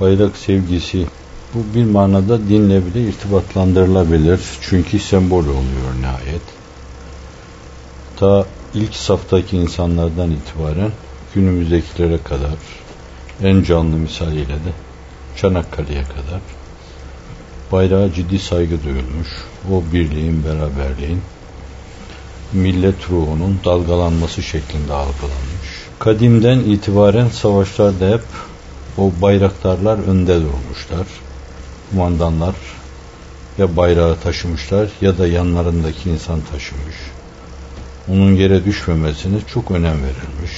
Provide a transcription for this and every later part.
bayrak sevgisi bu bir manada dinle bile irtibatlandırılabilir. Çünkü sembol oluyor nihayet. Ta ilk saftaki insanlardan itibaren günümüzdekilere kadar en canlı misaliyle de Çanakkale'ye kadar bayrağa ciddi saygı duyulmuş. O birliğin, beraberliğin millet ruhunun dalgalanması şeklinde algılanmış. Kadimden itibaren savaşlarda hep o bayraktarlar önde durmuşlar. Kumandanlar ya bayrağı taşımışlar ya da yanlarındaki insan taşımış. Onun yere düşmemesine çok önem verilmiş.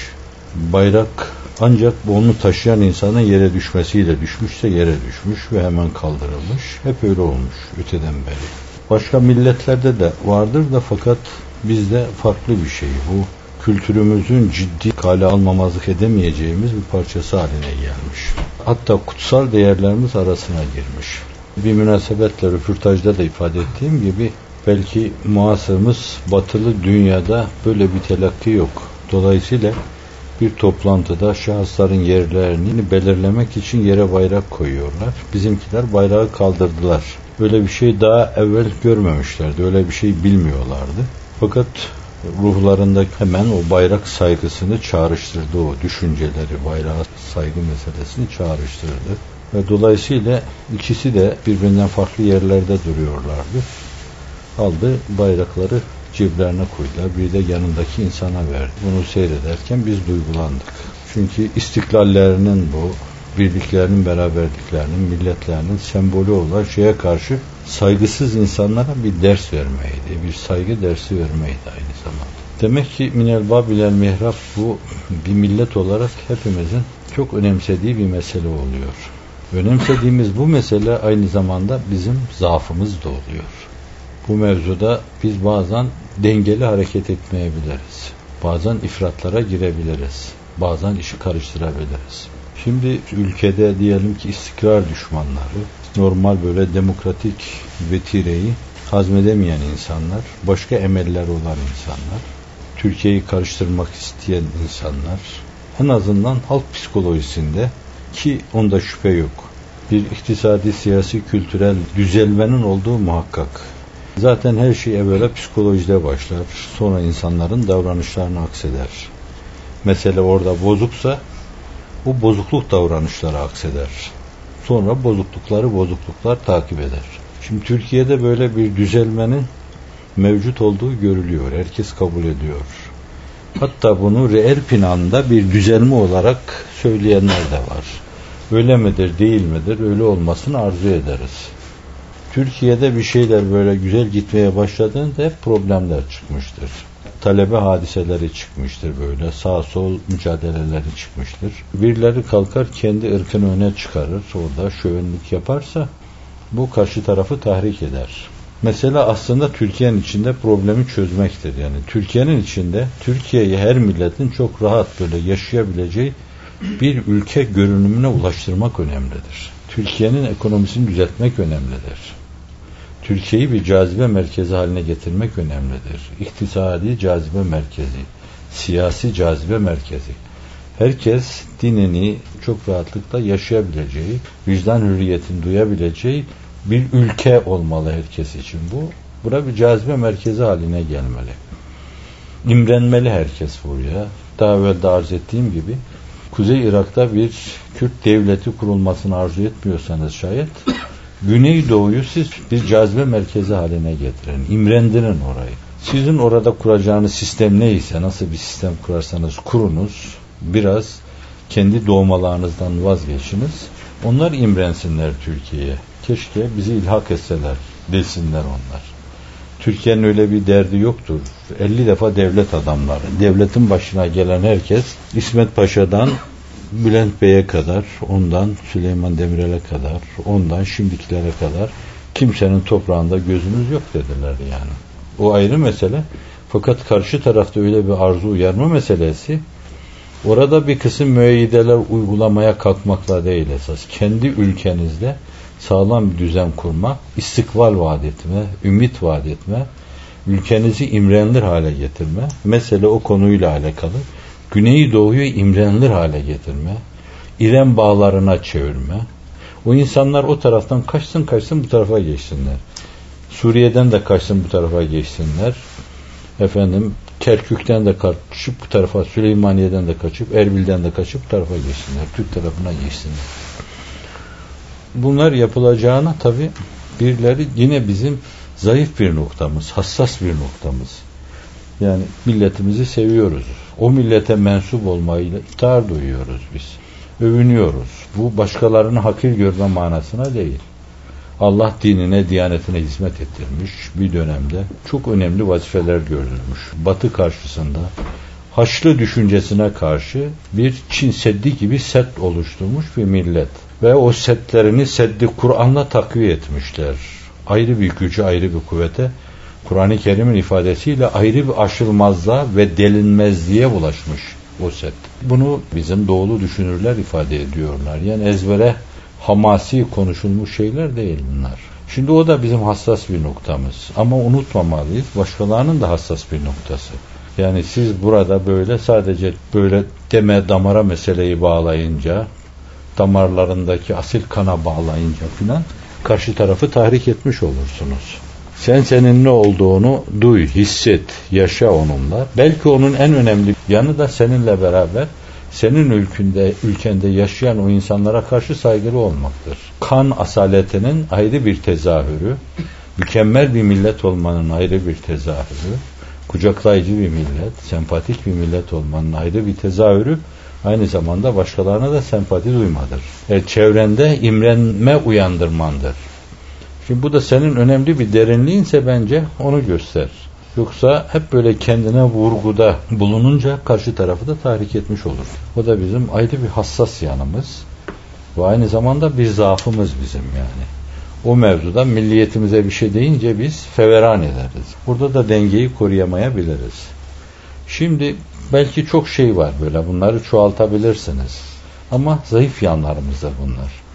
Bayrak ancak onu taşıyan insanın yere düşmesiyle düşmüşse yere düşmüş ve hemen kaldırılmış. Hep öyle olmuş öteden beri. Başka milletlerde de vardır da fakat bizde farklı bir şey bu. Kültürümüzün ciddi kale almamazlık edemeyeceğimiz bir parçası haline gelmiş. Hatta kutsal değerlerimiz arasına girmiş. Bir münasebetle röportajda da ifade ettiğim gibi belki muhasırımız batılı dünyada böyle bir telakki yok. Dolayısıyla bir toplantıda şahısların yerlerini belirlemek için yere bayrak koyuyorlar. Bizimkiler bayrağı kaldırdılar. Öyle bir şey daha evvel görmemişlerdi. Öyle bir şey bilmiyorlardı. Fakat ruhlarında hemen o bayrak saygısını çağrıştırdı. O düşünceleri, bayrağa saygı meselesini çağrıştırdı. Ve dolayısıyla ikisi de birbirinden farklı yerlerde duruyorlardı. Aldı bayrakları ceblerine koydular. Bir de yanındaki insana verdi. Bunu seyrederken biz duygulandık. Çünkü istiklallerinin bu, birliklerinin, beraberliklerinin, milletlerinin sembolü olan şeye karşı saygısız insanlara bir ders vermeydi. Bir saygı dersi vermeydi aynı zamanda. Demek ki minel babilel mihrab bu bir millet olarak hepimizin çok önemsediği bir mesele oluyor. Önemsediğimiz bu mesele aynı zamanda bizim zaafımız da oluyor. Bu mevzuda biz bazen dengeli hareket etmeyebiliriz. Bazen ifratlara girebiliriz. Bazen işi karıştırabiliriz. Şimdi ülkede diyelim ki istikrar düşmanları, normal böyle demokratik vetireyi hazmedemeyen insanlar, başka emeller olan insanlar, Türkiye'yi karıştırmak isteyen insanlar, en azından halk psikolojisinde ki onda şüphe yok. Bir iktisadi, siyasi, kültürel düzelmenin olduğu muhakkak. Zaten her şey evvela psikolojide başlar. Sonra insanların davranışlarını akseder. Mesele orada bozuksa bu bozukluk davranışları akseder. Sonra bozuklukları bozukluklar takip eder. Şimdi Türkiye'de böyle bir düzelmenin mevcut olduğu görülüyor. Herkes kabul ediyor. Hatta bunu reel planda bir düzelme olarak söyleyenler de var. Öyle midir değil midir öyle olmasını arzu ederiz. Türkiye'de bir şeyler böyle güzel gitmeye başladığında hep problemler çıkmıştır. Talebe hadiseleri çıkmıştır böyle. Sağ sol mücadeleleri çıkmıştır. Birileri kalkar kendi ırkını öne çıkarır. Orada şövenlik yaparsa bu karşı tarafı tahrik eder. Mesela aslında Türkiye'nin içinde problemi çözmektir. Yani Türkiye'nin içinde Türkiye'yi her milletin çok rahat böyle yaşayabileceği bir ülke görünümüne ulaştırmak önemlidir. Türkiye'nin ekonomisini düzeltmek önemlidir. Türkiye'yi bir cazibe merkezi haline getirmek önemlidir. İktisadi cazibe merkezi, siyasi cazibe merkezi. Herkes dinini çok rahatlıkla yaşayabileceği, vicdan hürriyetini duyabileceği bir ülke olmalı herkes için bu. Bura bir cazibe merkezi haline gelmeli. İmrenmeli herkes buraya. Daha evvel de arz ettiğim gibi Kuzey Irak'ta bir Kürt devleti kurulmasını arzu etmiyorsanız şayet Güneydoğu'yu siz bir cazibe merkezi haline getirin. İmrendirin orayı. Sizin orada kuracağınız sistem neyse, nasıl bir sistem kurarsanız kurunuz. Biraz kendi doğmalarınızdan vazgeçiniz. Onlar imrensinler Türkiye'ye. Keşke bizi ilhak etseler, desinler onlar. Türkiye'nin öyle bir derdi yoktur. 50 defa devlet adamları, devletin başına gelen herkes İsmet Paşa'dan Bülent Bey'e kadar, ondan Süleyman Demirel'e kadar, ondan şimdikilere kadar kimsenin toprağında gözümüz yok dediler yani. O ayrı mesele. Fakat karşı tarafta öyle bir arzu uyarma meselesi orada bir kısım müeyyideler uygulamaya kalkmakla değil esas. Kendi ülkenizde sağlam bir düzen kurma, istikbal vaat etme, ümit vaat etme, ülkenizi imrenilir hale getirme. Mesele o konuyla alakalı. Güneydoğu'yu imrenilir hale getirme, İrem bağlarına çevirme, O insanlar o taraftan kaçsın kaçsın bu tarafa geçsinler. Suriye'den de kaçsın bu tarafa geçsinler. Efendim Kerkük'ten de kaçıp bu tarafa, Süleymaniye'den de kaçıp, Erbil'den de kaçıp bu tarafa geçsinler. Türk tarafına geçsinler. Bunlar yapılacağına tabi birileri yine bizim zayıf bir noktamız, hassas bir noktamız. Yani milletimizi seviyoruz. O millete mensup olmayla iftihar duyuyoruz biz. Övünüyoruz. Bu başkalarını hakir görme manasına değil. Allah dinine, diyanetine hizmet ettirmiş bir dönemde çok önemli vazifeler gördürmüş. Batı karşısında Haçlı düşüncesine karşı bir Çin Seddi gibi set oluşturmuş bir millet. Ve o setlerini Seddi Kur'an'la takviye etmişler. Ayrı bir gücü, ayrı bir kuvvete Kur'an-ı Kerim'in ifadesiyle ayrı bir aşılmazlığa ve delinmezliğe bulaşmış o set. Bunu bizim doğulu düşünürler ifade ediyorlar. Yani ezbere hamasi konuşulmuş şeyler değil bunlar. Şimdi o da bizim hassas bir noktamız. Ama unutmamalıyız. Başkalarının da hassas bir noktası. Yani siz burada böyle sadece böyle deme damara meseleyi bağlayınca damarlarındaki asil kana bağlayınca filan karşı tarafı tahrik etmiş olursunuz. Sen senin ne olduğunu duy, hisset, yaşa onunla. Belki onun en önemli yanı da seninle beraber senin ülkünde, ülkende yaşayan o insanlara karşı saygılı olmaktır. Kan asaletinin ayrı bir tezahürü, mükemmel bir millet olmanın ayrı bir tezahürü, kucaklayıcı bir millet, sempatik bir millet olmanın ayrı bir tezahürü, aynı zamanda başkalarına da sempati duymadır. E, çevrende imrenme uyandırmandır. Şimdi bu da senin önemli bir derinliğinse bence onu göster. Yoksa hep böyle kendine vurguda bulununca karşı tarafı da tahrik etmiş olur. O da bizim ayrı bir hassas yanımız ve aynı zamanda bir zaafımız bizim yani. O mevzuda milliyetimize bir şey deyince biz feveran ederiz. Burada da dengeyi koruyamayabiliriz. Şimdi belki çok şey var böyle bunları çoğaltabilirsiniz. Ama zayıf yanlarımız da bunlar.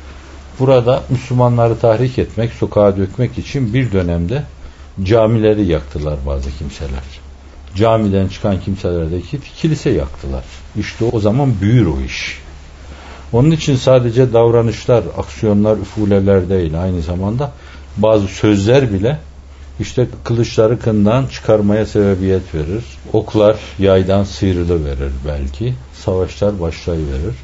Burada Müslümanları tahrik etmek, sokağa dökmek için bir dönemde camileri yaktılar bazı kimseler. Camiden çıkan kimselerdeki kilise yaktılar. İşte o zaman büyür o iş. Onun için sadece davranışlar, aksiyonlar, üfuleler değil aynı zamanda bazı sözler bile işte kılıçları kından çıkarmaya sebebiyet verir. Oklar yaydan sıyrılı verir belki. Savaşlar başlayıverir.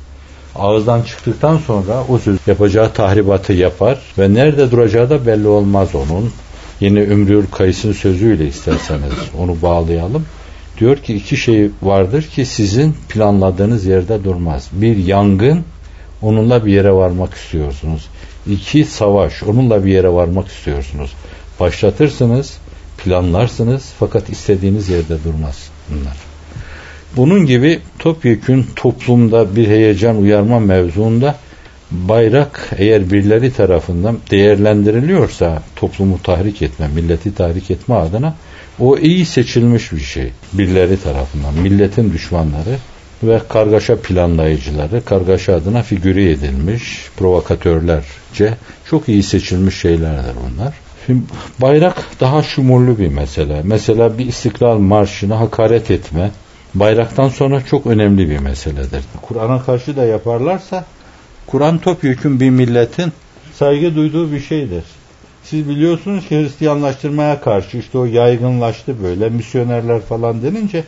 Ağızdan çıktıktan sonra o söz yapacağı tahribatı yapar ve nerede duracağı da belli olmaz onun. Yine Ümrül Kayıs'ın sözüyle isterseniz onu bağlayalım. Diyor ki iki şey vardır ki sizin planladığınız yerde durmaz. Bir yangın, onunla bir yere varmak istiyorsunuz. İki savaş, onunla bir yere varmak istiyorsunuz. Başlatırsınız, planlarsınız fakat istediğiniz yerde durmaz bunlar. Bunun gibi topyekün toplumda bir heyecan uyarma mevzuunda bayrak eğer birileri tarafından değerlendiriliyorsa toplumu tahrik etme, milleti tahrik etme adına o iyi seçilmiş bir şey. Birileri tarafından, milletin düşmanları ve kargaşa planlayıcıları, kargaşa adına figüre edilmiş provokatörlerce çok iyi seçilmiş şeylerdir bunlar. Şimdi bayrak daha şumurlu bir mesele. Mesela bir istiklal marşına hakaret etme, bayraktan sonra çok önemli bir meseledir. Kur'an'a karşı da yaparlarsa Kur'an topyekun bir milletin saygı duyduğu bir şeydir. Siz biliyorsunuz ki Hristiyanlaştırmaya karşı işte o yaygınlaştı böyle misyonerler falan denince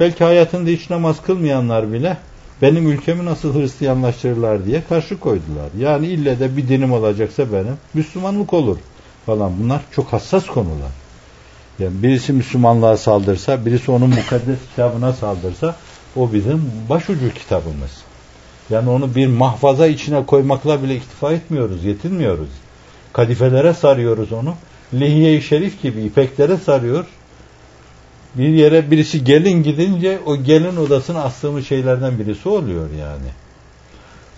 belki hayatında hiç namaz kılmayanlar bile benim ülkemi nasıl Hristiyanlaştırırlar diye karşı koydular. Yani ille de bir dinim olacaksa benim Müslümanlık olur falan. Bunlar çok hassas konular. Yani birisi Müslümanlığa saldırsa, birisi onun mukaddes kitabına saldırsa o bizim başucu kitabımız. Yani onu bir mahfaza içine koymakla bile iktifa etmiyoruz, yetinmiyoruz. Kadifelere sarıyoruz onu. Lihiye-i Şerif gibi ipeklere sarıyor. Bir yere birisi gelin gidince o gelin odasına astığımız şeylerden birisi oluyor yani.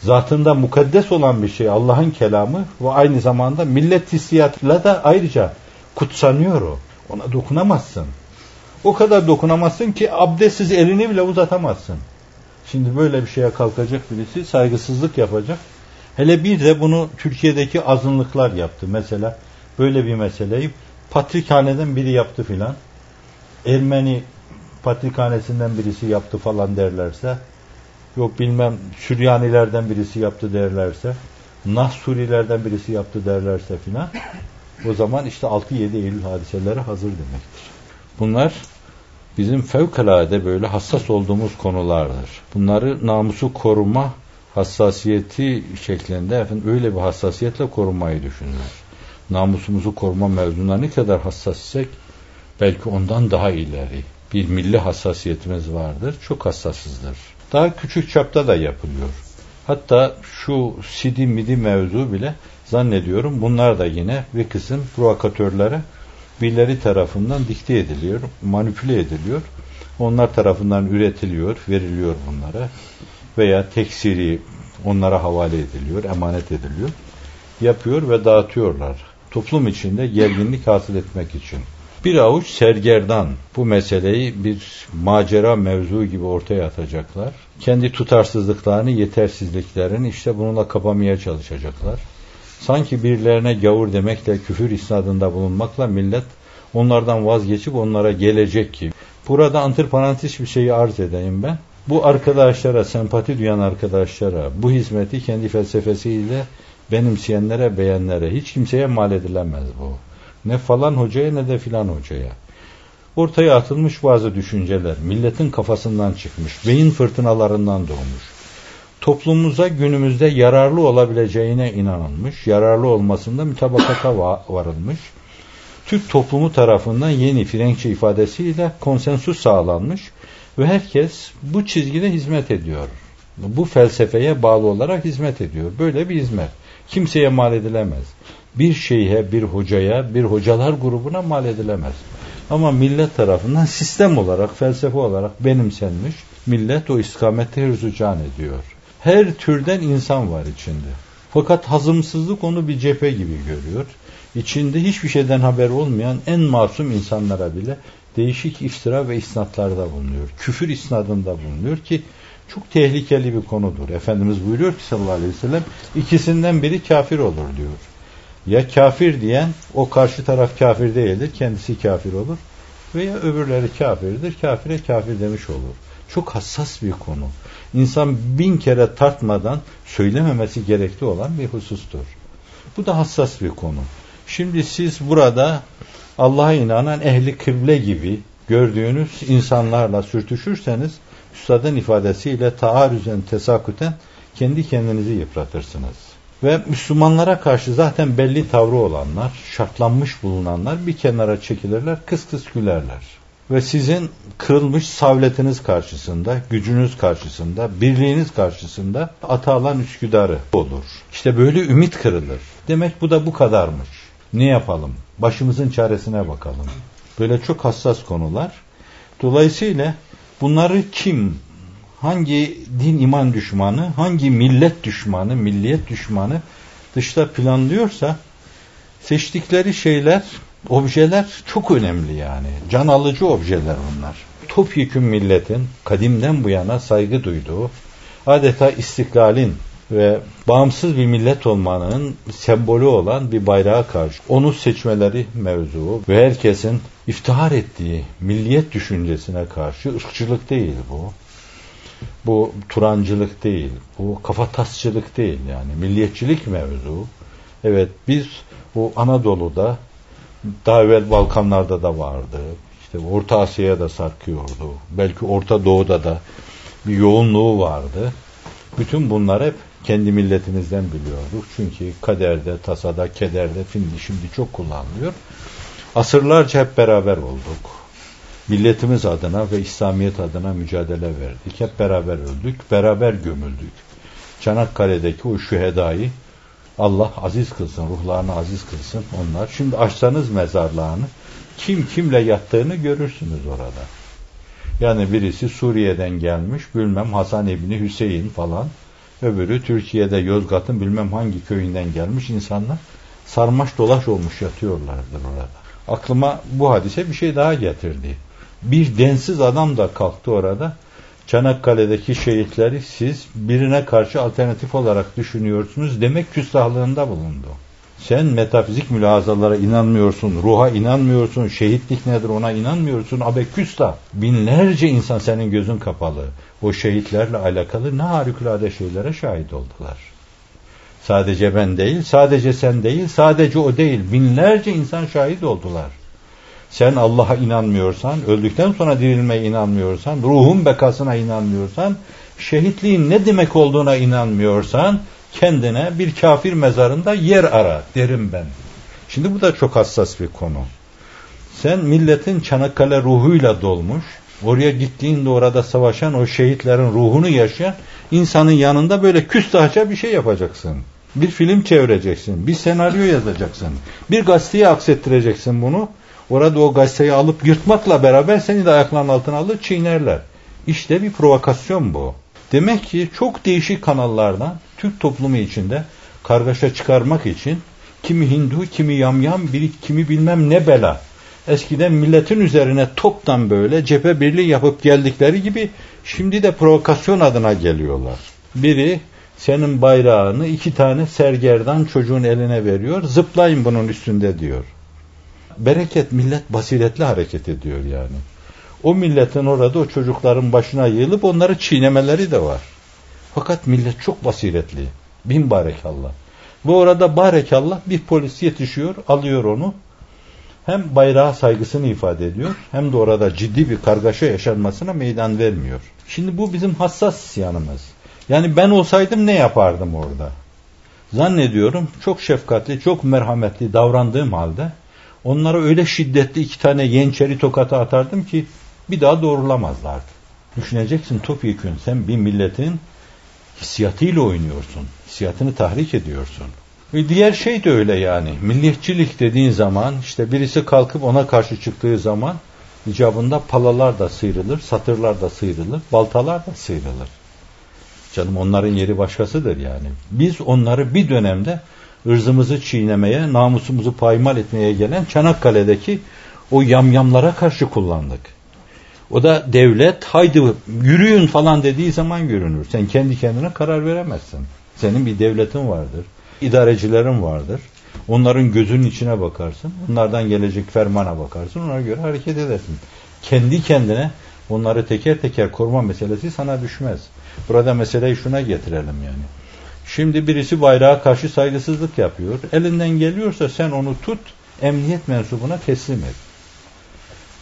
Zatında mukaddes olan bir şey Allah'ın kelamı ve aynı zamanda millet hissiyatıyla da ayrıca kutsanıyor o. Ona dokunamazsın. O kadar dokunamazsın ki abdestsiz elini bile uzatamazsın. Şimdi böyle bir şeye kalkacak birisi saygısızlık yapacak. Hele bir de bunu Türkiye'deki azınlıklar yaptı. Mesela böyle bir meseleyi patrikhaneden biri yaptı filan. Ermeni patrikhanesinden birisi yaptı falan derlerse yok bilmem Süryanilerden birisi yaptı derlerse Nah Surilerden birisi yaptı derlerse filan o zaman işte 6-7 Eylül hadiseleri hazır demektir. Bunlar bizim fevkalade böyle hassas olduğumuz konulardır. Bunları namusu koruma hassasiyeti şeklinde efendim öyle bir hassasiyetle korumayı düşünürler. Namusumuzu koruma mevzuna ne kadar hassas isek belki ondan daha ileri bir milli hassasiyetimiz vardır. Çok hassasızdır. Daha küçük çapta da yapılıyor. Hatta şu sidi midi mevzu bile zannediyorum bunlar da yine bir kısım provokatörlere birileri tarafından dikte ediliyor, manipüle ediliyor. Onlar tarafından üretiliyor, veriliyor bunlara. Veya teksiri onlara havale ediliyor, emanet ediliyor. Yapıyor ve dağıtıyorlar. Toplum içinde gerginlik hasıl etmek için. Bir avuç sergerdan bu meseleyi bir macera mevzu gibi ortaya atacaklar. Kendi tutarsızlıklarını, yetersizliklerini işte bununla kapamaya çalışacaklar. Sanki birilerine gavur demekle, küfür isnadında bulunmakla millet onlardan vazgeçip onlara gelecek ki. Burada antiparantez bir şeyi arz edeyim ben. Bu arkadaşlara, sempati duyan arkadaşlara, bu hizmeti kendi felsefesiyle benimseyenlere, beğenlere hiç kimseye mal edilemez bu. Ne falan hocaya ne de filan hocaya. Ortaya atılmış bazı düşünceler, milletin kafasından çıkmış, beyin fırtınalarından doğmuş. Toplumumuza günümüzde yararlı olabileceğine inanılmış, yararlı olmasında mütabakata varılmış. Türk toplumu tarafından yeni Frenkçe ifadesiyle konsensus sağlanmış ve herkes bu çizgide hizmet ediyor. Bu felsefeye bağlı olarak hizmet ediyor. Böyle bir hizmet. Kimseye mal edilemez. Bir şeyhe, bir hocaya, bir hocalar grubuna mal edilemez. Ama millet tarafından sistem olarak, felsefe olarak benimsenmiş. Millet o istikamette hırzucan ediyor. Her türden insan var içinde. Fakat hazımsızlık onu bir cephe gibi görüyor. İçinde hiçbir şeyden haber olmayan en masum insanlara bile değişik iftira ve isnatlarda bulunuyor. Küfür isnadında bulunuyor ki çok tehlikeli bir konudur. Efendimiz buyuruyor ki sallallahu aleyhi ve sellem ikisinden biri kafir olur diyor. Ya kafir diyen o karşı taraf kafir değildir, kendisi kafir olur. Veya öbürleri kafirdir, kafire kafir demiş olur. Çok hassas bir konu. İnsan bin kere tartmadan söylememesi gerekli olan bir husustur. Bu da hassas bir konu. Şimdi siz burada Allah'a inanan ehli kıble gibi gördüğünüz insanlarla sürtüşürseniz üstadın ifadesiyle taarüzen tesaküten kendi kendinizi yıpratırsınız. Ve Müslümanlara karşı zaten belli tavrı olanlar, şartlanmış bulunanlar bir kenara çekilirler, kıs kıs gülerler. Ve sizin kırılmış savletiniz karşısında, gücünüz karşısında, birliğiniz karşısında Atalan Üsküdar'ı olur. İşte böyle ümit kırılır. Demek bu da bu kadarmış. Ne yapalım? Başımızın çaresine bakalım. Böyle çok hassas konular. Dolayısıyla bunları kim, hangi din iman düşmanı, hangi millet düşmanı, milliyet düşmanı dışta planlıyorsa seçtikleri şeyler, objeler çok önemli yani. Can alıcı objeler bunlar. Topyekün milletin kadimden bu yana saygı duyduğu, adeta istiklalin ve bağımsız bir millet olmanın sembolü olan bir bayrağa karşı onu seçmeleri mevzu ve herkesin iftihar ettiği milliyet düşüncesine karşı ırkçılık değil bu. Bu turancılık değil, bu kafatasçılık değil yani milliyetçilik mevzu. Evet biz bu Anadolu'da daha evvel Balkanlarda da vardı. İşte Orta Asya'ya da sarkıyordu. Belki Orta Doğu'da da bir yoğunluğu vardı. Bütün bunlar hep kendi milletimizden biliyorduk. Çünkü kaderde, tasada, kederde şimdi şimdi çok kullanılıyor. Asırlarca hep beraber olduk. Milletimiz adına ve İslamiyet adına mücadele verdik. Hep beraber öldük, beraber gömüldük. Çanakkale'deki o şühedayı Allah aziz kılsın, ruhlarını aziz kılsın onlar. Şimdi açsanız mezarlığını kim kimle yattığını görürsünüz orada. Yani birisi Suriye'den gelmiş, bilmem Hasan İbni Hüseyin falan. Öbürü Türkiye'de Yozgat'ın bilmem hangi köyünden gelmiş insanlar sarmaş dolaş olmuş yatıyorlardır orada. Aklıma bu hadise bir şey daha getirdi. Bir densiz adam da kalktı orada. Çanakkale'deki şehitleri siz birine karşı alternatif olarak düşünüyorsunuz demek küstahlığında bulundu. Sen metafizik mülahazalara inanmıyorsun, ruha inanmıyorsun, şehitlik nedir ona inanmıyorsun. Abe küstah. Binlerce insan senin gözün kapalı. O şehitlerle alakalı ne harikulade şeylere şahit oldular. Sadece ben değil, sadece sen değil, sadece o değil. Binlerce insan şahit oldular. Sen Allah'a inanmıyorsan, öldükten sonra dirilmeye inanmıyorsan, ruhun bekasına inanmıyorsan, şehitliğin ne demek olduğuna inanmıyorsan, kendine bir kafir mezarında yer ara derim ben. Şimdi bu da çok hassas bir konu. Sen milletin Çanakkale ruhuyla dolmuş, oraya gittiğinde orada savaşan o şehitlerin ruhunu yaşayan insanın yanında böyle küstahça bir şey yapacaksın. Bir film çevireceksin, bir senaryo yazacaksın, bir gazeteye aksettireceksin bunu. Orada o gazeteyi alıp yırtmakla beraber seni de ayaklarının altına alır çiğnerler. İşte bir provokasyon bu. Demek ki çok değişik kanallardan Türk toplumu içinde kargaşa çıkarmak için kimi Hindu, kimi yamyam, biri kimi bilmem ne bela. Eskiden milletin üzerine toptan böyle cephe birliği yapıp geldikleri gibi şimdi de provokasyon adına geliyorlar. Biri senin bayrağını iki tane sergerdan çocuğun eline veriyor. Zıplayın bunun üstünde diyor. Bereket millet basiretli hareket ediyor yani. O milletin orada o çocukların başına yığılıp onları çiğnemeleri de var. Fakat millet çok basiretli. Bin barekallah. Ve orada barekallah bir polis yetişiyor, alıyor onu. Hem bayrağa saygısını ifade ediyor, hem de orada ciddi bir kargaşa yaşanmasına meydan vermiyor. Şimdi bu bizim hassas yanımız. Yani ben olsaydım ne yapardım orada? Zannediyorum çok şefkatli, çok merhametli davrandığım halde onlara öyle şiddetli iki tane yençeri tokatı atardım ki bir daha doğrulamazlardı. Düşüneceksin topyekün sen bir milletin hissiyatıyla oynuyorsun. Hissiyatını tahrik ediyorsun. Ve diğer şey de öyle yani. Milliyetçilik dediğin zaman işte birisi kalkıp ona karşı çıktığı zaman icabında palalar da sıyrılır, satırlar da sıyrılır, baltalar da sıyrılır. Canım onların yeri başkasıdır yani. Biz onları bir dönemde ırzımızı çiğnemeye, namusumuzu paymal etmeye gelen Çanakkale'deki o yamyamlara karşı kullandık. O da devlet haydi yürüyün falan dediği zaman görünür. Sen kendi kendine karar veremezsin. Senin bir devletin vardır. idarecilerin vardır. Onların gözünün içine bakarsın. Onlardan gelecek fermana bakarsın. Ona göre hareket edersin. Kendi kendine onları teker teker koruma meselesi sana düşmez. Burada meseleyi şuna getirelim yani. Şimdi birisi bayrağa karşı saygısızlık yapıyor. Elinden geliyorsa sen onu tut, emniyet mensubuna teslim et.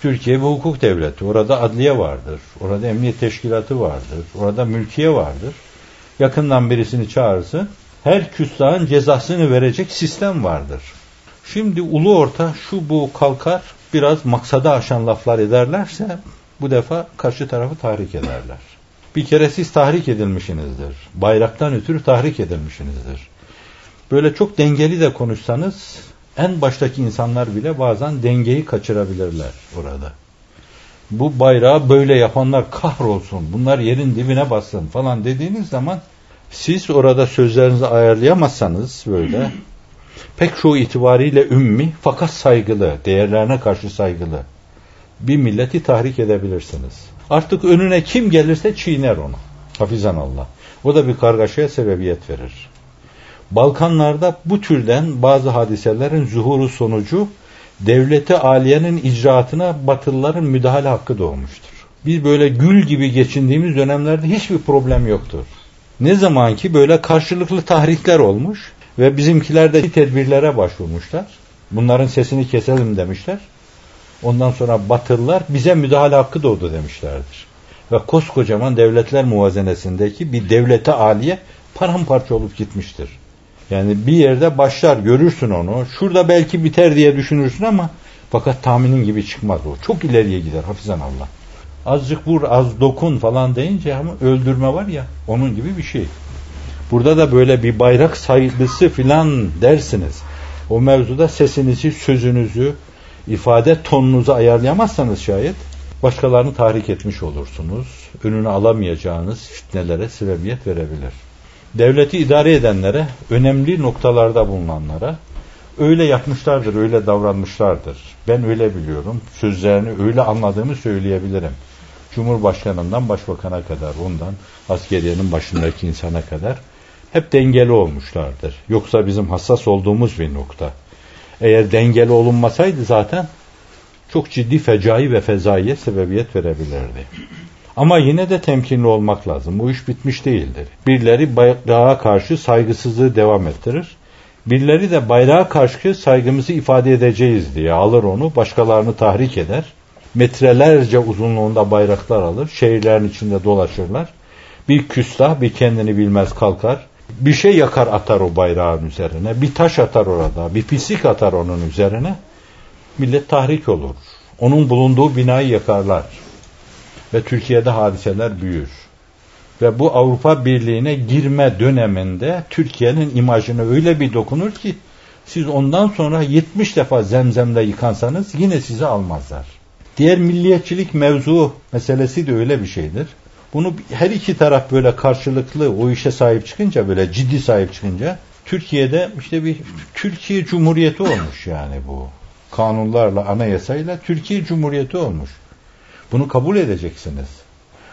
Türkiye bir hukuk devleti. Orada adliye vardır. Orada emniyet teşkilatı vardır. Orada mülkiye vardır. Yakından birisini çağırsın. Her küstahın cezasını verecek sistem vardır. Şimdi ulu orta şu bu kalkar biraz maksada aşan laflar ederlerse bu defa karşı tarafı tahrik ederler. Bir kere siz tahrik edilmişsinizdir. Bayraktan ötürü tahrik edilmişsinizdir. Böyle çok dengeli de konuşsanız en baştaki insanlar bile bazen dengeyi kaçırabilirler orada. Bu bayrağı böyle yapanlar kahrolsun, bunlar yerin dibine bassın falan dediğiniz zaman siz orada sözlerinizi ayarlayamazsanız böyle pek çoğu itibariyle ümmi fakat saygılı, değerlerine karşı saygılı bir milleti tahrik edebilirsiniz. Artık önüne kim gelirse çiğner onu. Hafizan Allah. O da bir kargaşaya sebebiyet verir. Balkanlarda bu türden bazı hadiselerin zuhuru sonucu devleti aliyenin icraatına batılıların müdahale hakkı doğmuştur. Biz böyle gül gibi geçindiğimiz dönemlerde hiçbir problem yoktur. Ne zaman ki böyle karşılıklı tahrikler olmuş ve bizimkiler de tedbirlere başvurmuşlar. Bunların sesini keselim demişler. Ondan sonra Batılılar bize müdahale hakkı doğdu demişlerdir. Ve koskocaman devletler muvazenesindeki bir devlete aliye paramparça olup gitmiştir. Yani bir yerde başlar görürsün onu. Şurada belki biter diye düşünürsün ama fakat tahminin gibi çıkmaz o. Çok ileriye gider hafizan Allah. Azıcık vur az dokun falan deyince ama öldürme var ya onun gibi bir şey. Burada da böyle bir bayrak saygısı filan dersiniz. O mevzuda sesinizi, sözünüzü, ifade tonunuzu ayarlayamazsanız şayet başkalarını tahrik etmiş olursunuz. Önünü alamayacağınız fitnelere sebebiyet verebilir. Devleti idare edenlere, önemli noktalarda bulunanlara öyle yapmışlardır, öyle davranmışlardır. Ben öyle biliyorum. Sözlerini öyle anladığımı söyleyebilirim. Cumhurbaşkanından başbakana kadar, ondan askeriyenin başındaki insana kadar hep dengeli olmuşlardır. Yoksa bizim hassas olduğumuz bir nokta. Eğer dengeli olunmasaydı zaten çok ciddi fecai ve fezaiye sebebiyet verebilirdi. Ama yine de temkinli olmak lazım. Bu iş bitmiş değildir. Birileri bayrağa karşı saygısızlığı devam ettirir. Birileri de bayrağa karşı saygımızı ifade edeceğiz diye alır onu, başkalarını tahrik eder. Metrelerce uzunluğunda bayraklar alır, şehirlerin içinde dolaşırlar. Bir küstah, bir kendini bilmez kalkar. Bir şey yakar atar o bayrağın üzerine, bir taş atar orada, bir pislik atar onun üzerine. Millet tahrik olur. Onun bulunduğu binayı yakarlar. Ve Türkiye'de hadiseler büyür. Ve bu Avrupa Birliği'ne girme döneminde Türkiye'nin imajına öyle bir dokunur ki siz ondan sonra 70 defa zemzemle yıkansanız yine sizi almazlar. Diğer milliyetçilik mevzu meselesi de öyle bir şeydir. Bunu her iki taraf böyle karşılıklı o işe sahip çıkınca böyle ciddi sahip çıkınca Türkiye'de işte bir Türkiye Cumhuriyeti olmuş yani bu. Kanunlarla, anayasayla Türkiye Cumhuriyeti olmuş. Bunu kabul edeceksiniz.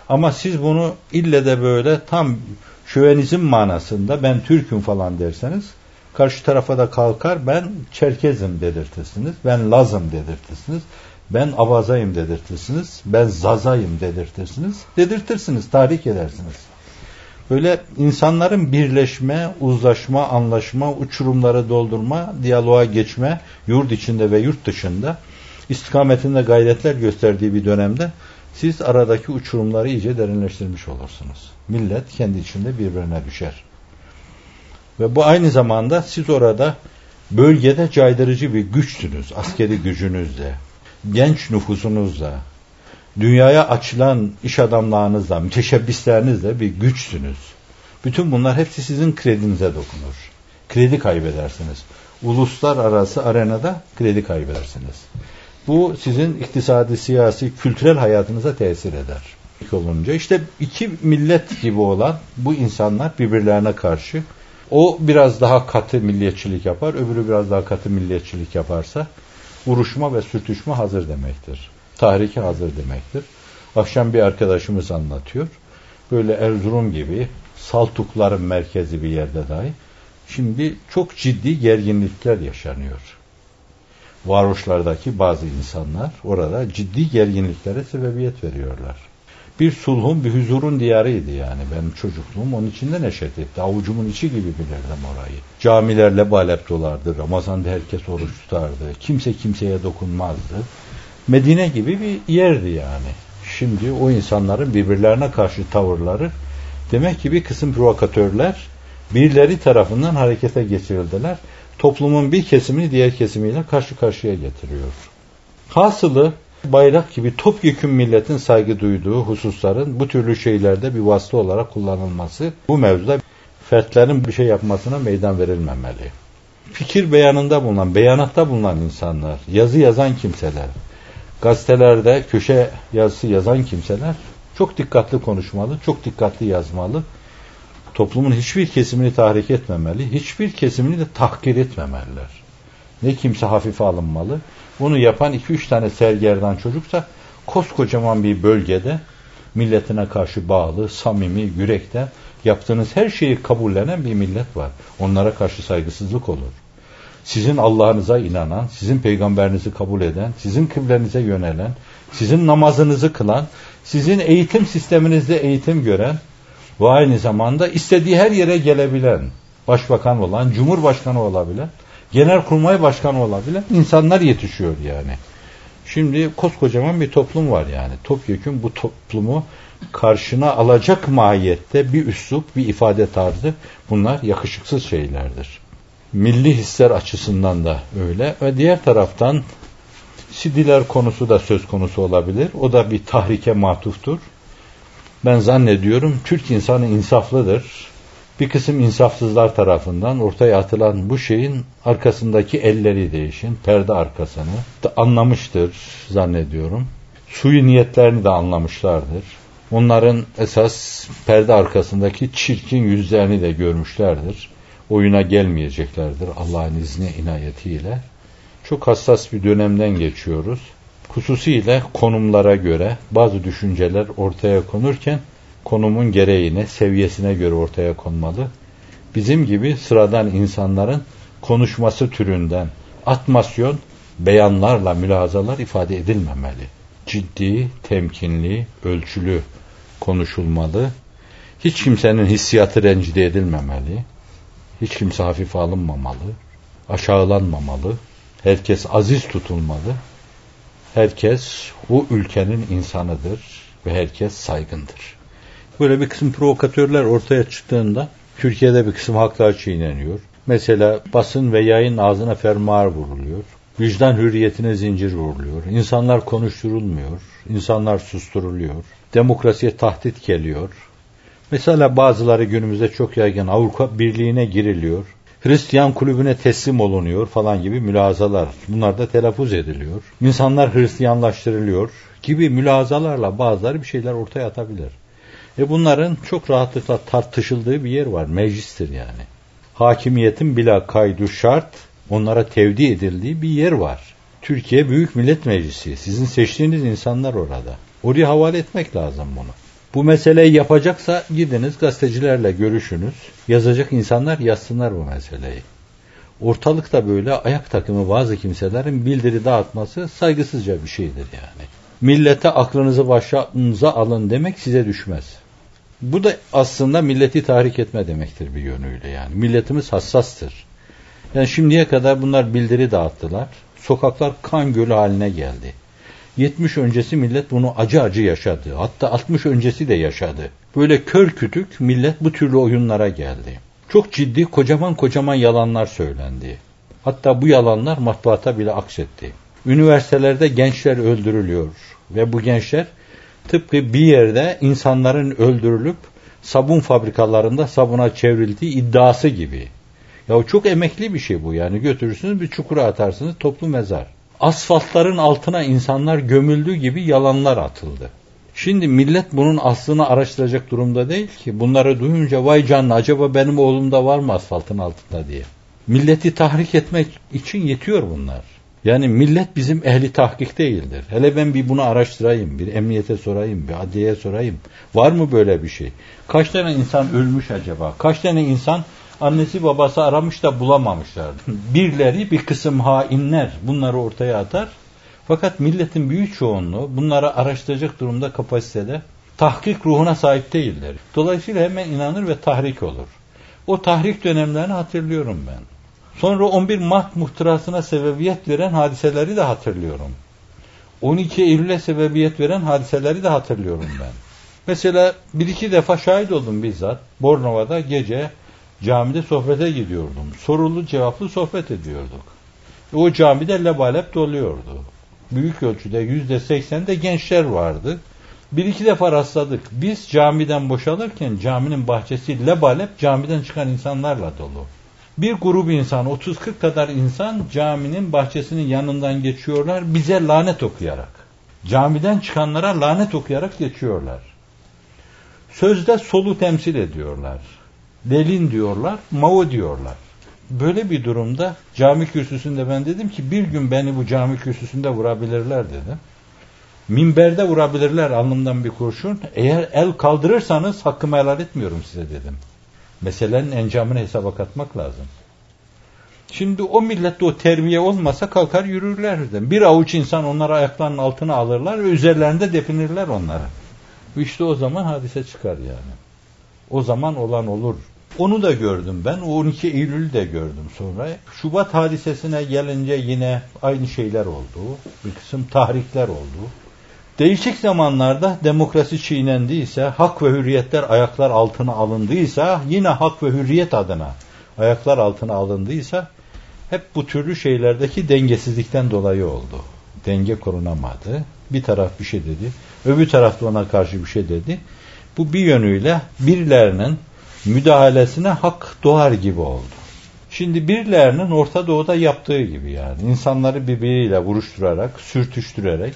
Ama siz bunu ille de böyle tam şövenizm manasında ben Türk'üm falan derseniz karşı tarafa da kalkar ben Çerkezim dedirtirsiniz. Ben Lazım dedirtirsiniz. Ben Avazayım dedirtirsiniz. Ben Zazayım dedirtirsiniz. Dedirtirsiniz, tahrik edersiniz. Böyle insanların birleşme, uzlaşma, anlaşma, uçurumları doldurma, diyaloğa geçme, yurt içinde ve yurt dışında istikametinde gayretler gösterdiği bir dönemde siz aradaki uçurumları iyice derinleştirmiş olursunuz. Millet kendi içinde birbirine düşer. Ve bu aynı zamanda siz orada bölgede caydırıcı bir güçsünüz. Askeri gücünüzle, genç nüfusunuzla, dünyaya açılan iş adamlarınızla, müteşebbislerinizle bir güçsünüz. Bütün bunlar hepsi sizin kredinize dokunur. Kredi kaybedersiniz. Uluslararası arenada kredi kaybedersiniz. Bu sizin iktisadi, siyasi, kültürel hayatınıza tesir eder. Olunca işte iki millet gibi olan bu insanlar birbirlerine karşı o biraz daha katı milliyetçilik yapar, öbürü biraz daha katı milliyetçilik yaparsa vuruşma ve sürtüşme hazır demektir. Tahrike hazır demektir. Akşam bir arkadaşımız anlatıyor. Böyle Erzurum gibi Saltukların merkezi bir yerde dahi şimdi çok ciddi gerginlikler yaşanıyor varoşlardaki bazı insanlar orada ciddi gerginliklere sebebiyet veriyorlar. Bir sulhun, bir huzurun diyarıydı yani. Benim çocukluğum onun içinde neşet etti. Avucumun içi gibi bilirdim orayı. Camilerle balep dolardı. Ramazan'da herkes oruç tutardı. Kimse kimseye dokunmazdı. Medine gibi bir yerdi yani. Şimdi o insanların birbirlerine karşı tavırları demek ki bir kısım provokatörler birileri tarafından harekete geçirildiler toplumun bir kesimini diğer kesimiyle karşı karşıya getiriyor. Hasılı bayrak gibi topyekün milletin saygı duyduğu hususların bu türlü şeylerde bir vasıta olarak kullanılması bu mevzuda fertlerin bir şey yapmasına meydan verilmemeli. Fikir beyanında bulunan, beyanatta bulunan insanlar, yazı yazan kimseler, gazetelerde köşe yazısı yazan kimseler çok dikkatli konuşmalı, çok dikkatli yazmalı toplumun hiçbir kesimini tahrik etmemeli, hiçbir kesimini de tahkir etmemeliler. Ne kimse hafife alınmalı. Bunu yapan iki üç tane sergerdan çocuksa koskocaman bir bölgede milletine karşı bağlı, samimi, yürekten yaptığınız her şeyi kabullenen bir millet var. Onlara karşı saygısızlık olur. Sizin Allah'ınıza inanan, sizin peygamberinizi kabul eden, sizin kıblenize yönelen, sizin namazınızı kılan, sizin eğitim sisteminizde eğitim gören, ve aynı zamanda istediği her yere gelebilen, başbakan olan, cumhurbaşkanı olabilen, genelkurmay başkanı olabilen insanlar yetişiyor yani. Şimdi koskocaman bir toplum var yani. Topyekun bu toplumu karşına alacak mahiyette bir üslup, bir ifade tarzı bunlar yakışıksız şeylerdir. Milli hisler açısından da öyle ve diğer taraftan Sidiler konusu da söz konusu olabilir. O da bir tahrike matuftur. Ben zannediyorum Türk insanı insaflıdır. Bir kısım insafsızlar tarafından ortaya atılan bu şeyin arkasındaki elleri değişin, perde arkasını anlamıştır zannediyorum. Suyu niyetlerini de anlamışlardır. Onların esas perde arkasındaki çirkin yüzlerini de görmüşlerdir. Oyuna gelmeyeceklerdir Allah'ın izni inayetiyle. Çok hassas bir dönemden geçiyoruz. Hususiyle konumlara göre bazı düşünceler ortaya konurken konumun gereğine, seviyesine göre ortaya konmalı. Bizim gibi sıradan insanların konuşması türünden atmasyon, beyanlarla mülazalar ifade edilmemeli. Ciddi, temkinli, ölçülü konuşulmalı. Hiç kimsenin hissiyatı rencide edilmemeli. Hiç kimse hafife alınmamalı. Aşağılanmamalı. Herkes aziz tutulmalı. Herkes bu ülkenin insanıdır ve herkes saygındır. Böyle bir kısım provokatörler ortaya çıktığında Türkiye'de bir kısım haklar çiğneniyor. Mesela basın ve yayın ağzına fermuar vuruluyor. Vicdan hürriyetine zincir vuruluyor. İnsanlar konuşturulmuyor. İnsanlar susturuluyor. Demokrasiye tahdit geliyor. Mesela bazıları günümüzde çok yaygın Avrupa Birliği'ne giriliyor. Hristiyan kulübüne teslim olunuyor falan gibi mülazalar. Bunlar da telaffuz ediliyor. İnsanlar Hristiyanlaştırılıyor gibi mülazalarla bazıları bir şeyler ortaya atabilir. E bunların çok rahatlıkla tartışıldığı bir yer var. Meclistir yani. Hakimiyetin bila kaydu şart onlara tevdi edildiği bir yer var. Türkiye Büyük Millet Meclisi. Sizin seçtiğiniz insanlar orada. Oraya havale etmek lazım bunu. Bu meseleyi yapacaksa gidiniz gazetecilerle görüşünüz. Yazacak insanlar yazsınlar bu meseleyi. Ortalıkta böyle ayak takımı bazı kimselerin bildiri dağıtması saygısızca bir şeydir yani. Millete aklınızı başınıza alın demek size düşmez. Bu da aslında milleti tahrik etme demektir bir yönüyle yani. Milletimiz hassastır. Yani şimdiye kadar bunlar bildiri dağıttılar. Sokaklar kan gölü haline geldi. 70 öncesi millet bunu acı acı yaşadı. Hatta 60 öncesi de yaşadı. Böyle kör kütük millet bu türlü oyunlara geldi. Çok ciddi kocaman kocaman yalanlar söylendi. Hatta bu yalanlar matbaata bile aksetti. Üniversitelerde gençler öldürülüyor ve bu gençler tıpkı bir yerde insanların öldürülüp sabun fabrikalarında sabuna çevrildiği iddiası gibi. Ya çok emekli bir şey bu yani götürürsünüz bir çukura atarsınız toplu mezar. Asfaltların altına insanlar gömüldüğü gibi yalanlar atıldı. Şimdi millet bunun aslını araştıracak durumda değil ki. Bunları duyunca vay canına acaba benim oğlumda var mı asfaltın altında diye. Milleti tahrik etmek için yetiyor bunlar. Yani millet bizim ehli tahkik değildir. Hele ben bir bunu araştırayım, bir emniyete sorayım, bir adliyeye sorayım. Var mı böyle bir şey? Kaç tane insan ölmüş acaba? Kaç tane insan annesi babası aramış da bulamamışlar. Birleri bir kısım hainler bunları ortaya atar. Fakat milletin büyük çoğunluğu bunları araştıracak durumda kapasitede tahkik ruhuna sahip değiller. Dolayısıyla hemen inanır ve tahrik olur. O tahrik dönemlerini hatırlıyorum ben. Sonra 11 Mart muhtırasına sebebiyet veren hadiseleri de hatırlıyorum. 12 Eylül'e sebebiyet veren hadiseleri de hatırlıyorum ben. Mesela bir iki defa şahit oldum bizzat. Bornova'da gece camide sohbete gidiyordum. Sorulu cevaplı sohbet ediyorduk. E o camide lebalep doluyordu. Büyük ölçüde yüzde seksende gençler vardı. Bir iki defa rastladık. Biz camiden boşalırken caminin bahçesi lebalep camiden çıkan insanlarla dolu. Bir grup insan, 30-40 kadar insan caminin bahçesinin yanından geçiyorlar bize lanet okuyarak. Camiden çıkanlara lanet okuyarak geçiyorlar. Sözde solu temsil ediyorlar. Delin diyorlar, Mao diyorlar. Böyle bir durumda cami kürsüsünde ben dedim ki bir gün beni bu cami kürsüsünde vurabilirler dedim. Minberde vurabilirler alnımdan bir kurşun. Eğer el kaldırırsanız hakkımı helal etmiyorum size dedim. Meselenin encamını hesaba katmak lazım. Şimdi o millette o terbiye olmasa kalkar yürürler. Bir avuç insan onları ayaklarının altına alırlar ve üzerlerinde definirler onları. İşte o zaman hadise çıkar yani. O zaman olan olur. Onu da gördüm ben. O 12 Eylül'ü de gördüm sonra. Şubat hadisesine gelince yine aynı şeyler oldu. Bir kısım tahrikler oldu. Değişik zamanlarda demokrasi çiğnendiyse, hak ve hürriyetler ayaklar altına alındıysa, yine hak ve hürriyet adına ayaklar altına alındıysa, hep bu türlü şeylerdeki dengesizlikten dolayı oldu. Denge korunamadı. Bir taraf bir şey dedi, öbür taraf da ona karşı bir şey dedi. Bu bir yönüyle birilerinin müdahalesine hak doğar gibi oldu. Şimdi birilerinin Orta Doğu'da yaptığı gibi yani insanları birbiriyle vuruşturarak, sürtüştürerek,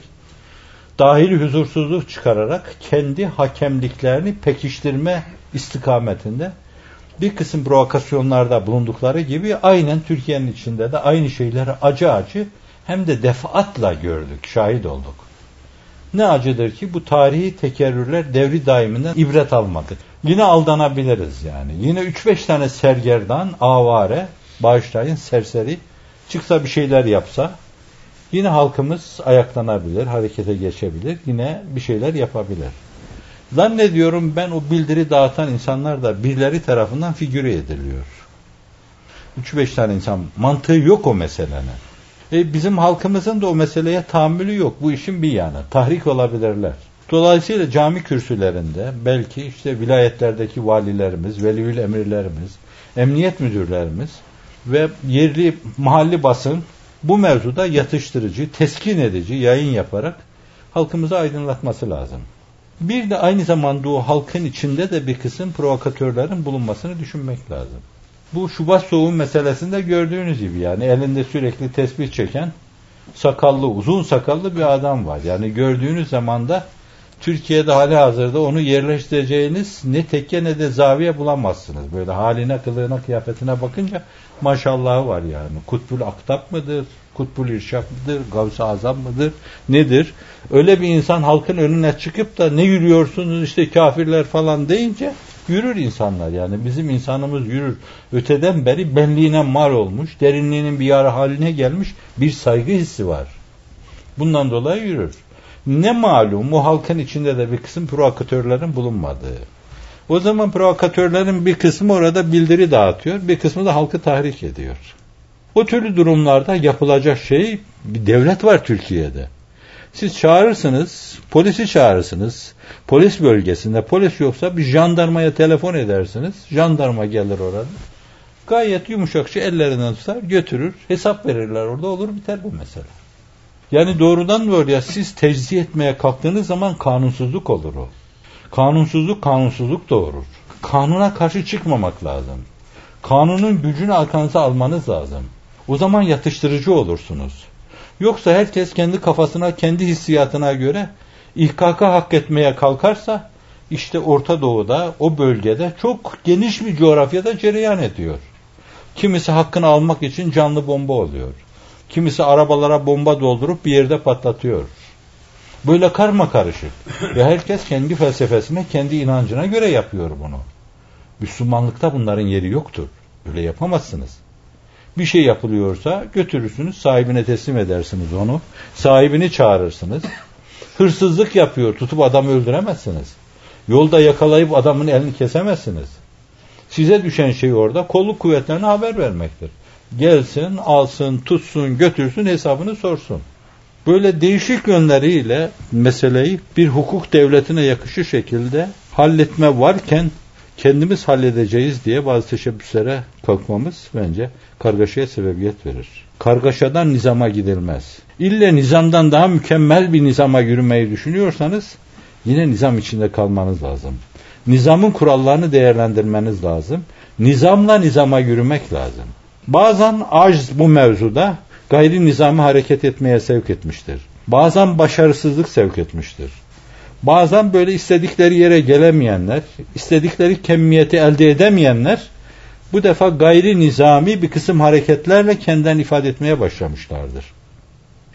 dahil huzursuzluk çıkararak kendi hakemliklerini pekiştirme istikametinde bir kısım provokasyonlarda bulundukları gibi aynen Türkiye'nin içinde de aynı şeyleri acı acı hem de defaatla gördük, şahit olduk. Ne acıdır ki bu tarihi tekerrürler devri daiminden ibret almadı. Yine aldanabiliriz yani. Yine 3-5 tane sergerdan, avare, bağışlayın, serseri çıksa bir şeyler yapsa yine halkımız ayaklanabilir, harekete geçebilir, yine bir şeyler yapabilir. Zannediyorum ben o bildiri dağıtan insanlar da birileri tarafından figüre ediliyor. 3-5 tane insan mantığı yok o meselenin. E bizim halkımızın da o meseleye tahammülü yok. Bu işin bir yanı. Tahrik olabilirler. Dolayısıyla cami kürsülerinde belki işte vilayetlerdeki valilerimiz, veliül emirlerimiz, emniyet müdürlerimiz ve yerli mahalli basın bu mevzuda yatıştırıcı, teskin edici yayın yaparak halkımızı aydınlatması lazım. Bir de aynı zamanda o halkın içinde de bir kısım provokatörlerin bulunmasını düşünmek lazım. Bu Şubat soğuğu meselesinde gördüğünüz gibi yani elinde sürekli tesbih çeken sakallı, uzun sakallı bir adam var. Yani gördüğünüz zaman da Türkiye'de hali hazırda onu yerleştireceğiniz ne tekke ne de zaviye bulamazsınız. Böyle haline, kılığına, kıyafetine bakınca maşallahı var yani. Kutbul Aktap mıdır? Kutbul İrşad mıdır? Gavs-ı Azam mıdır? Nedir? Öyle bir insan halkın önüne çıkıp da ne yürüyorsunuz işte kafirler falan deyince yürür insanlar yani. Bizim insanımız yürür. Öteden beri benliğine mal olmuş, derinliğinin bir yarı haline gelmiş bir saygı hissi var. Bundan dolayı yürür. Ne malum o halkın içinde de bir kısım provokatörlerin bulunmadığı. O zaman provokatörlerin bir kısmı orada bildiri dağıtıyor, bir kısmı da halkı tahrik ediyor. O türlü durumlarda yapılacak şey bir devlet var Türkiye'de. Siz çağırırsınız, polisi çağırırsınız. Polis bölgesinde polis yoksa bir jandarmaya telefon edersiniz. Jandarma gelir orada. Gayet yumuşakça ellerinden tutar, götürür, hesap verirler orada olur biter bu mesele. Yani doğrudan doğruya siz tecziye etmeye kalktığınız zaman kanunsuzluk olur o. Kanunsuzluk kanunsuzluk doğurur. Kanuna karşı çıkmamak lazım. Kanunun gücünü arkanıza almanız lazım. O zaman yatıştırıcı olursunuz. Yoksa herkes kendi kafasına, kendi hissiyatına göre ihkaka hak etmeye kalkarsa işte Orta Doğu'da, o bölgede çok geniş bir coğrafyada cereyan ediyor. Kimisi hakkını almak için canlı bomba oluyor. Kimisi arabalara bomba doldurup bir yerde patlatıyor. Böyle karma karışık. Ve herkes kendi felsefesine, kendi inancına göre yapıyor bunu. Müslümanlıkta bunların yeri yoktur. Öyle yapamazsınız. Bir şey yapılıyorsa götürürsünüz, sahibine teslim edersiniz onu. Sahibini çağırırsınız. Hırsızlık yapıyor, tutup adamı öldüremezsiniz. Yolda yakalayıp adamın elini kesemezsiniz. Size düşen şey orada kolluk kuvvetlerine haber vermektir. Gelsin, alsın, tutsun, götürsün, hesabını sorsun. Böyle değişik yönleriyle meseleyi bir hukuk devletine yakışır şekilde halletme varken kendimiz halledeceğiz diye bazı teşebbüslere kalkmamız bence kargaşaya sebebiyet verir. Kargaşadan nizama gidilmez. İlle nizamdan daha mükemmel bir nizama yürümeyi düşünüyorsanız yine nizam içinde kalmanız lazım. Nizamın kurallarını değerlendirmeniz lazım. Nizamla nizama yürümek lazım. Bazen acz bu mevzuda gayri nizami hareket etmeye sevk etmiştir. Bazen başarısızlık sevk etmiştir. Bazen böyle istedikleri yere gelemeyenler, istedikleri kemmiyeti elde edemeyenler bu defa gayri nizami bir kısım hareketlerle kendilerini ifade etmeye başlamışlardır.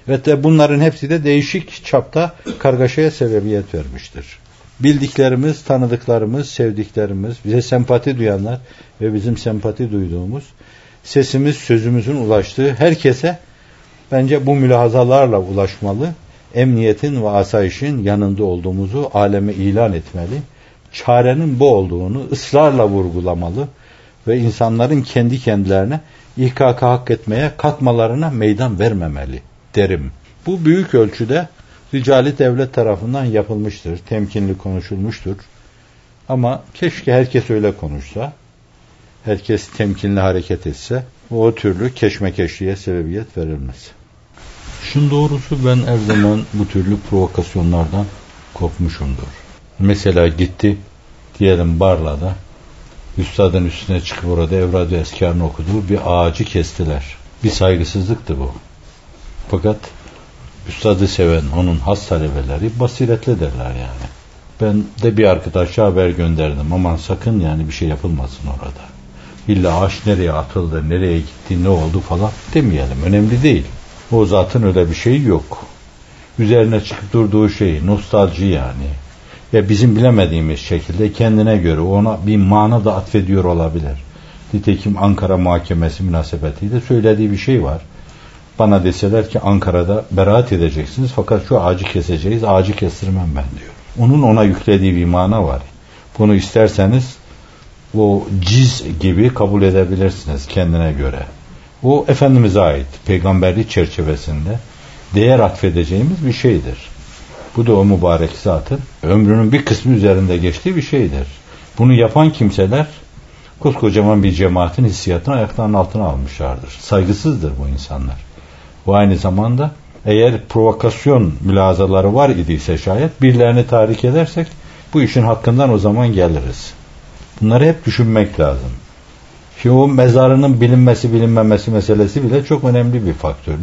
Ve de bunların hepsi de değişik çapta kargaşaya sebebiyet vermiştir. Bildiklerimiz, tanıdıklarımız, sevdiklerimiz, bize sempati duyanlar ve bizim sempati duyduğumuz, sesimiz, sözümüzün ulaştığı herkese bence bu mülahazalarla ulaşmalı emniyetin ve asayişin yanında olduğumuzu aleme ilan etmeli. Çarenin bu olduğunu ısrarla vurgulamalı ve insanların kendi kendilerine İHKK hak etmeye kalkmalarına meydan vermemeli derim. Bu büyük ölçüde ricali devlet tarafından yapılmıştır, temkinli konuşulmuştur. Ama keşke herkes öyle konuşsa, herkes temkinli hareket etse, o türlü keşmekeşliğe sebebiyet verilmez. Şun doğrusu ben her zaman bu türlü provokasyonlardan kopmuşumdur. Mesela gitti diyelim Barla'da üstadın üstüne çıkıp orada evradı eskarını okuduğu bir ağacı kestiler. Bir saygısızlıktı bu. Fakat üstadı seven onun has talebeleri basiretli derler yani. Ben de bir arkadaşa haber gönderdim. Aman sakın yani bir şey yapılmasın orada. İlla ağaç nereye atıldı, nereye gitti, ne oldu falan demeyelim. Önemli değil. O zatın öyle bir şeyi yok. Üzerine çıkıp durduğu şey nostalji yani. Ve bizim bilemediğimiz şekilde kendine göre ona bir mana da atfediyor olabilir. Nitekim Ankara Muhakemesi münasebetiyle söylediği bir şey var. Bana deseler ki Ankara'da beraat edeceksiniz fakat şu ağacı keseceğiz, ağacı kestirmem ben diyor. Onun ona yüklediği bir mana var. Bunu isterseniz o ciz gibi kabul edebilirsiniz kendine göre. O Efendimiz'e ait peygamberlik çerçevesinde değer atfedeceğimiz bir şeydir. Bu da o mübarek zatın ömrünün bir kısmı üzerinde geçtiği bir şeydir. Bunu yapan kimseler koskocaman bir cemaatin hissiyatını ayaklarının altına almışlardır. Saygısızdır bu insanlar. Bu aynı zamanda eğer provokasyon mülazaları var idiyse şayet birilerini tahrik edersek bu işin hakkından o zaman geliriz. Bunları hep düşünmek lazım. Şimdi o mezarının bilinmesi bilinmemesi meselesi bile çok önemli bir faktör.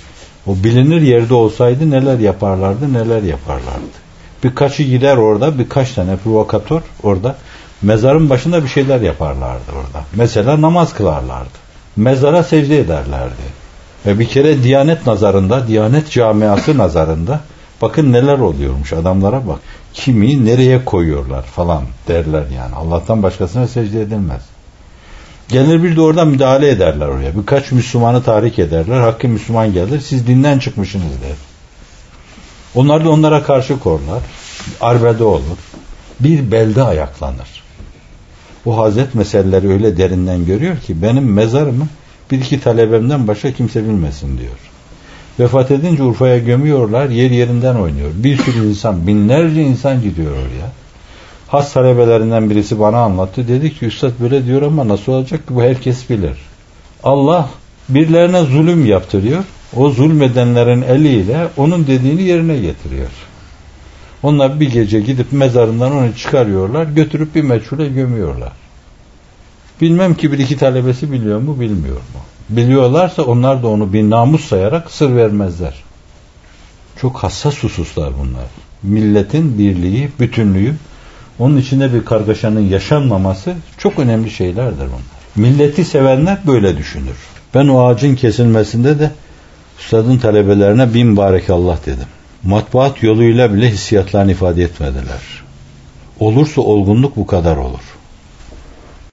O bilinir yerde olsaydı neler yaparlardı neler yaparlardı. Birkaçı gider orada birkaç tane provokatör orada mezarın başında bir şeyler yaparlardı orada. Mesela namaz kılarlardı. Mezara secde ederlerdi. Ve bir kere Diyanet nazarında, Diyanet camiası nazarında bakın neler oluyormuş adamlara bak. Kimi nereye koyuyorlar falan derler yani. Allah'tan başkasına secde edilmez. Gelir bir de orada müdahale ederler oraya. Birkaç Müslümanı tahrik ederler. Hakkı Müslüman gelir. Siz dinden çıkmışsınız der. Onlar da onlara karşı korlar. Arbede olur. Bir belde ayaklanır. Bu hazret meseleleri öyle derinden görüyor ki benim mezarımı bir iki talebemden başka kimse bilmesin diyor. Vefat edince Urfa'ya gömüyorlar, yer yerinden oynuyor. Bir sürü insan, binlerce insan gidiyor oraya. Has talebelerinden birisi bana anlattı. Dedi ki üstad böyle diyor ama nasıl olacak ki bu herkes bilir. Allah birilerine zulüm yaptırıyor. O zulmedenlerin eliyle onun dediğini yerine getiriyor. Onlar bir gece gidip mezarından onu çıkarıyorlar, götürüp bir meçhule gömüyorlar. Bilmem ki bir iki talebesi biliyor mu, bilmiyor mu? Biliyorlarsa onlar da onu bir namus sayarak sır vermezler. Çok hassas hususlar bunlar. Milletin birliği, bütünlüğü, onun içinde bir kargaşanın yaşanmaması çok önemli şeylerdir bunlar. Milleti sevenler böyle düşünür. Ben o ağacın kesilmesinde de üstadın talebelerine bin Allah dedim. Matbuat yoluyla bile hissiyatlarını ifade etmediler. Olursa olgunluk bu kadar olur.